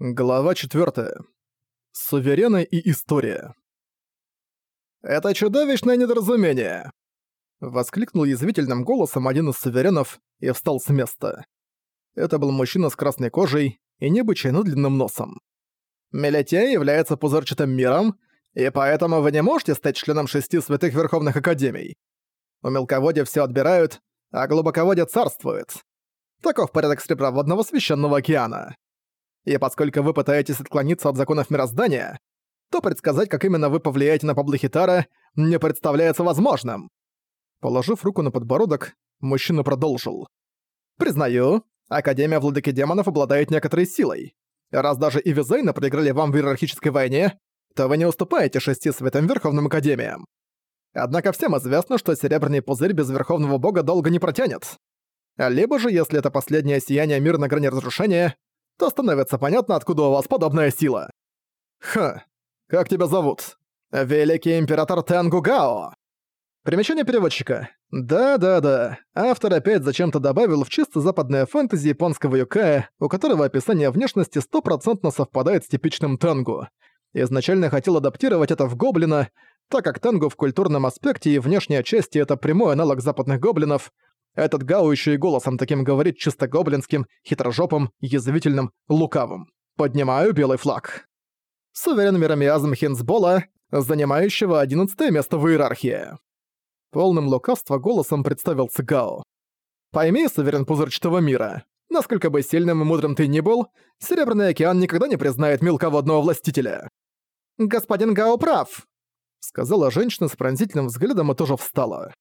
Глава 4. Суверены и история. «Это чудовищное недоразумение!» Воскликнул язвительным голосом один из суверенов и встал с места. Это был мужчина с красной кожей и необычайно длинным носом. «Мелетия является пузырчатым миром, и поэтому вы не можете стать членом шести святых верховных академий. У мелководья все отбирают, а глубоководье царствует. Таков порядок Среброводного священного океана. И поскольку вы пытаетесь отклониться от законов мироздания, то предсказать, как именно вы повлияете на Паблохитара, не представляется возможным. Положив руку на подбородок, мужчина продолжил. «Признаю, Академия Владыки Демонов обладает некоторой силой. Раз даже и Визейна проиграли вам в иерархической войне, то вы не уступаете шести светым Верховным Академиям. Однако всем известно, что Серебряный Пузырь без Верховного Бога долго не протянет. Либо же, если это последнее сияние мира на грани разрушения, то становится понятно, откуда у вас подобная сила. Ха, как тебя зовут? Великий император Тенгу Гао. Примечание переводчика. Да-да-да. Автор опять зачем-то добавил в чисто западное фэнтези японского юкая, у которого описание внешности стопроцентно совпадает с типичным тенгу. Изначально хотел адаптировать это в гоблина, так как тенгу в культурном аспекте и внешней части это прямой аналог западных гоблинов, этот Гао еще и голосом таким говорит чисто гоблинским, хитрожопым, язвительным, лукавым. Поднимаю белый флаг. Суверен миромиазм Хинсбола, занимающего одиннадцатое место в иерархии. Полным лукавства голосом представился Гао. Пойми, суверен пузырчатого мира, насколько бы сильным и мудрым ты ни был, Серебряный океан никогда не признает мелководного властителя. «Господин Гао прав», — сказала женщина с пронзительным взглядом и тоже встала.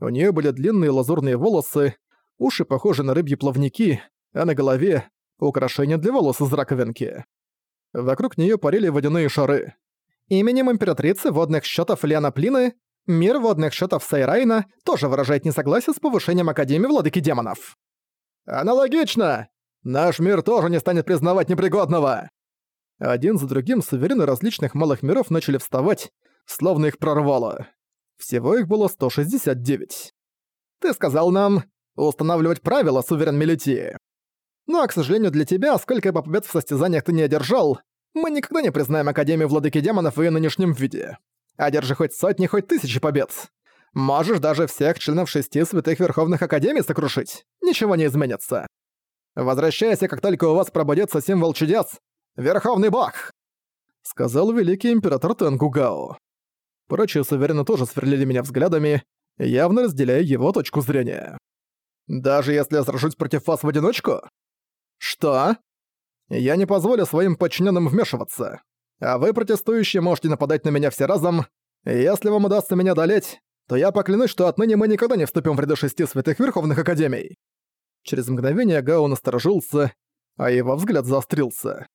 У нее были длинные лазурные волосы, уши похожи на рыбьи плавники, а на голове — украшения для волос из раковинки. Вокруг нее парили водяные шары. Именем императрицы водных счетов Лиана Плины мир водных счетов Сайрайна тоже выражает несогласие с повышением Академии Владыки Демонов. Аналогично! Наш мир тоже не станет признавать непригодного! Один за другим суверены различных малых миров начали вставать, словно их прорвало. Всего их было 169. Ты сказал нам устанавливать правила, суверен Мелитии. Но, к сожалению для тебя, сколько бы побед в состязаниях ты не одержал, мы никогда не признаем Академию Владыки Демонов в её нынешнем виде. Одержи хоть сотни, хоть тысячи побед. Можешь даже всех членов шести святых Верховных Академий сокрушить. Ничего не изменится. Возвращайся, как только у вас пробудется символ чудес. Верховный Бог!» Сказал великий император Тенгугао. Прочие суверены тоже сверлили меня взглядами, явно разделяя его точку зрения. «Даже если я сражусь против вас в одиночку?» «Что?» «Я не позволю своим подчиненным вмешиваться. А вы, протестующие, можете нападать на меня все разом. Если вам удастся меня одолеть, то я поклянусь, что отныне мы никогда не вступим в ряды шести святых верховных академий». Через мгновение Гао насторожился, а его взгляд заострился.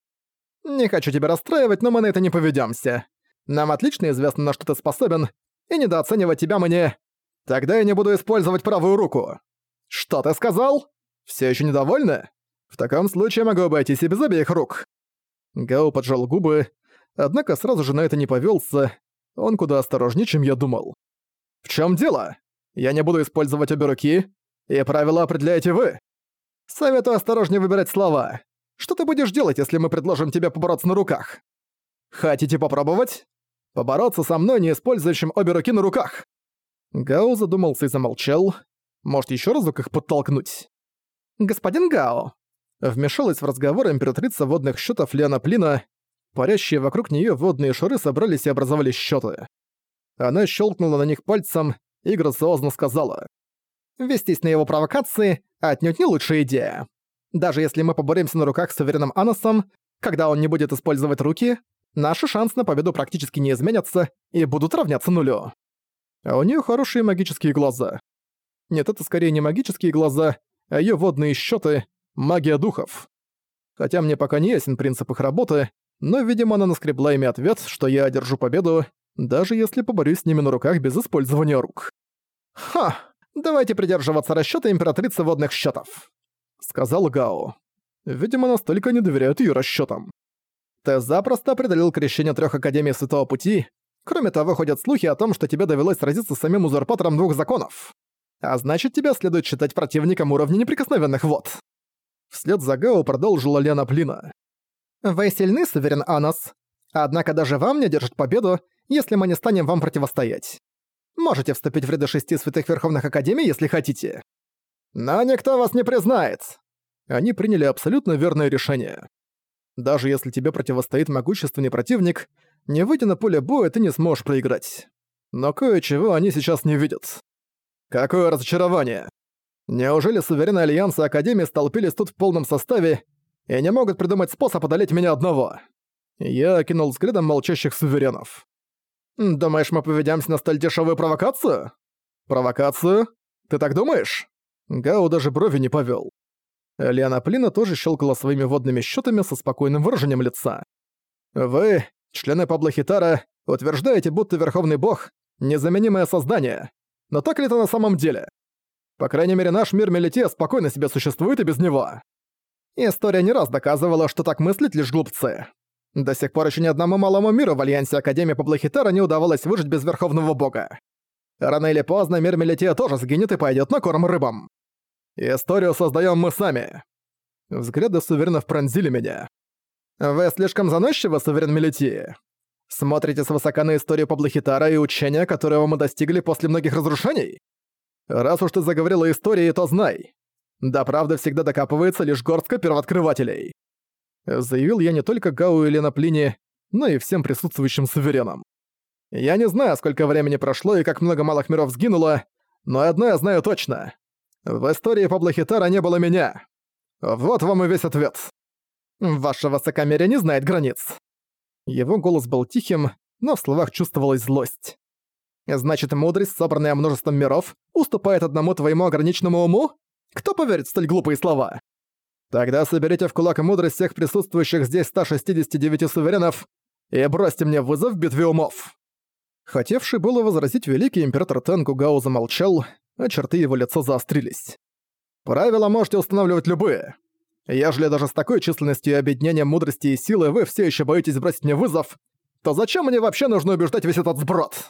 «Не хочу тебя расстраивать, но мы на это не поведёмся. Нам отлично известно, на что ты способен, и недооценивать тебя мы не... Тогда я не буду использовать правую руку. Что ты сказал? Все еще недовольны? В таком случае могу обойтись и без обеих рук. Гао поджал губы, однако сразу же на это не повелся. Он куда осторожнее, чем я думал. В чем дело? Я не буду использовать обе руки, и правила определяете вы. Советую осторожнее выбирать слова. Что ты будешь делать, если мы предложим тебе побороться на руках? Хотите попробовать? Побороться со мной, не использующим обе руки на руках!» Гао задумался и замолчал. Может, еще разок их подтолкнуть? «Господин Гао!» Вмешалась в разговор императрица водных счетов Леона Плина. Парящие вокруг нее водные шары собрались и образовали счеты. Она щелкнула на них пальцем и грациозно сказала. «Вестись на его провокации отнюдь не лучшая идея. Даже если мы поборемся на руках с суверенным Аносом, когда он не будет использовать руки, наши шансы на победу практически не изменятся и будут равняться нулю. А у нее хорошие магические глаза. Нет, это скорее не магические глаза, а ее водные счеты — магия духов. Хотя мне пока не ясен принцип их работы, но, видимо, она наскребла ими ответ, что я одержу победу, даже если поборюсь с ними на руках без использования рук. «Ха! Давайте придерживаться расчёта императрицы водных счетов», — сказал Гао. Видимо, настолько не доверяют ее расчетам. Ты запросто определил крещение трех Академий Святого Пути. Кроме того, ходят слухи о том, что тебе довелось сразиться с самим узурпатором двух законов. А значит, тебя следует считать противником уровня неприкосновенных вод. Вслед за Гао продолжила Лена Плина. «Вы сильны, Суверен Анос. Однако даже вам не держит победу, если мы не станем вам противостоять. Можете вступить в ряды шести святых Верховных Академий, если хотите. Но никто вас не признает!» Они приняли абсолютно верное решение. Даже если тебе противостоит могущественный противник, не выйдя на поле боя, ты не сможешь проиграть. Но кое-чего они сейчас не видят. Какое разочарование! Неужели суверенные альянсы Академии столпились тут в полном составе и не могут придумать способ одолеть меня одного? Я окинул взглядом молчащих суверенов. «Думаешь, мы поведемся на столь дешевую провокацию?» «Провокацию? Ты так думаешь?» Гау даже брови не повел. Лиана Плина тоже щелкала своими водными счетами со спокойным выражением лица. «Вы, члены Пабло Хитара, утверждаете, будто Верховный Бог — незаменимое создание. Но так ли это на самом деле? По крайней мере, наш мир Мелития спокойно себе существует и без него. История не раз доказывала, что так мыслят лишь глупцы. До сих пор еще ни одному малому миру в Альянсе Академии Паблохитара не удавалось выжить без Верховного Бога. Рано или поздно мир Мелития тоже сгинет и пойдет на корм рыбам. Историю создаем мы сами. Взгляды суверенов пронзили меня. Вы слишком заносчивы, суверен Мелитии. Смотрите свысока на историю Паблохитара и учения, которого мы достигли после многих разрушений? Раз уж ты заговорила историей, то знай. До правды всегда докапывается лишь горстка первооткрывателей. Заявил я не только Гау или Наплине, но и всем присутствующим суверенам. Я не знаю, сколько времени прошло и как много малых миров сгинуло, но одно я знаю точно. В истории Паблохитара не было меня. Вот вам и весь ответ. Ваше высокомерие не знает границ. Его голос был тихим, но в словах чувствовалась злость. Значит, мудрость, собранная множеством миров, уступает одному твоему ограниченному уму? Кто поверит в столь глупые слова? Тогда соберите в кулак мудрость всех присутствующих здесь 169 суверенов и бросьте мне вызов в битве умов. Хотевший было возразить великий император Тенгу Гао замолчал, а черты его лица заострились. «Правила можете устанавливать любые. Ежели даже с такой численностью и объединением мудрости и силы вы все еще боитесь бросить мне вызов, то зачем мне вообще нужно убеждать весь этот сброд?»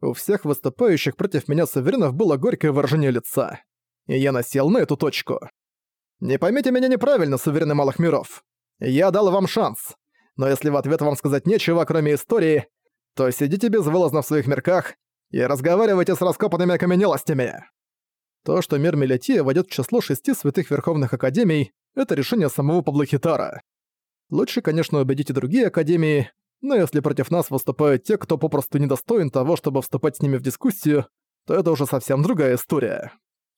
У всех выступающих против меня суверенов было горькое выражение лица. И я насел на эту точку. «Не поймите меня неправильно, суверены малых миров. Я дал вам шанс. Но если в ответ вам сказать нечего, кроме истории, то сидите безвылазно в своих мирках и разговаривайте с раскопанными окаменелостями. То, что мир Мелетия войдет в число шести святых верховных академий, это решение самого Паблохитара. Лучше, конечно, убедить и другие академии, но если против нас выступают те, кто попросту недостоин того, чтобы вступать с ними в дискуссию, то это уже совсем другая история.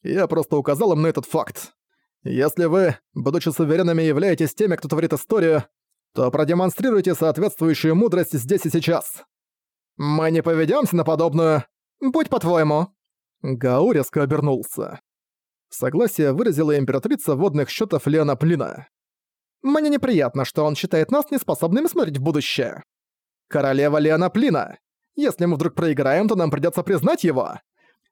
Я просто указал им на этот факт. Если вы, будучи суверенными, являетесь теми, кто творит историю, то продемонстрируйте соответствующую мудрость здесь и сейчас. «Мы не поведёмся на подобную. Будь по-твоему». Гау резко обернулся. Согласие выразила императрица водных счётов Леона Плина. «Мне неприятно, что он считает нас неспособными смотреть в будущее. Королева Леона Плина. Если мы вдруг проиграем, то нам придётся признать его.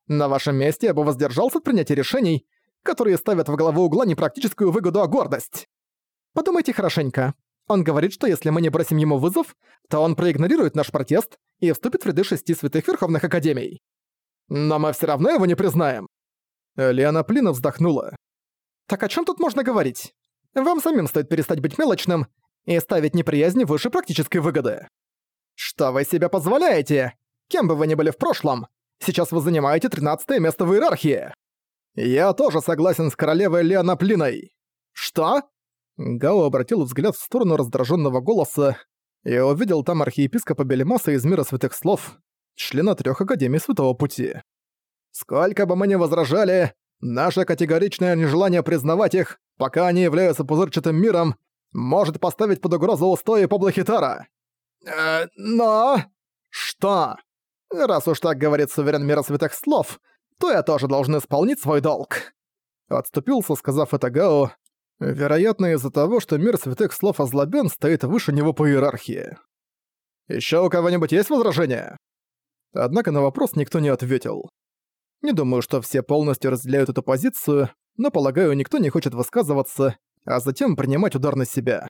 На вашем месте я бы воздержался от принятия решений, которые ставят во главу угла не практическую выгоду, а гордость. Подумайте хорошенько. Он говорит, что если мы не бросим ему вызов, то он проигнорирует наш протест и вступит в ряды шести святых Верховных Академий. Но мы все равно его не признаем. Лиана Плина вздохнула. Так о чем тут можно говорить? Вам самим стоит перестать быть мелочным и ставить неприязнь выше практической выгоды. Что вы себе позволяете? Кем бы вы ни были в прошлом, сейчас вы занимаете тринадцатое место в иерархии. Я тоже согласен с королевой Лиана Плиной. Что? Гао обратил взгляд в сторону раздраженного голоса и увидел там архиепископа Белимаса из Мира Святых Слов, члена трех Академий Святого Пути. «Сколько бы мы ни возражали, наше категоричное нежелание признавать их, пока они являются пузырчатым миром, может поставить под угрозу устои Паблохитара. Э, но... Что? Раз уж так говорит суверен Мира Святых Слов, то я тоже должен исполнить свой долг». Отступился, сказав это Гао, Вероятно, из-за того, что мир святых слов озлобен стоит выше него по иерархии. Ещё у кого-нибудь есть возражения? Однако на вопрос никто не ответил. Не думаю, что все полностью разделяют эту позицию, но, полагаю, никто не хочет высказываться, а затем принимать удар на себя.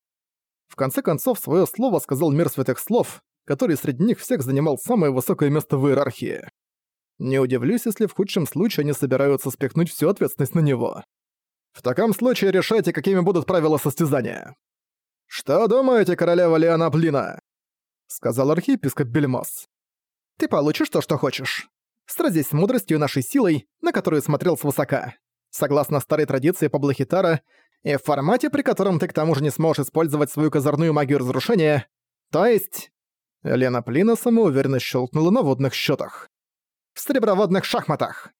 В конце концов, своё слово сказал мир святых слов, который среди них всех занимал самое высокое место в иерархии. Не удивлюсь, если в худшем случае они собираются спихнуть всю ответственность на него. В таком случае решайте, какими будут правила состязания. «Что думаете, королева Леона Блина?» — сказал архиепископ Бельмос. «Ты получишь то, что хочешь. Сразись с мудростью нашей силой, на которую смотрел свысока. Согласно старой традиции Паблохитара, и в формате, при котором ты к тому же не сможешь использовать свою козырную магию разрушения, то есть...» Лена Плина самоуверенно щелкнула на водных счетах. «В среброводных шахматах!»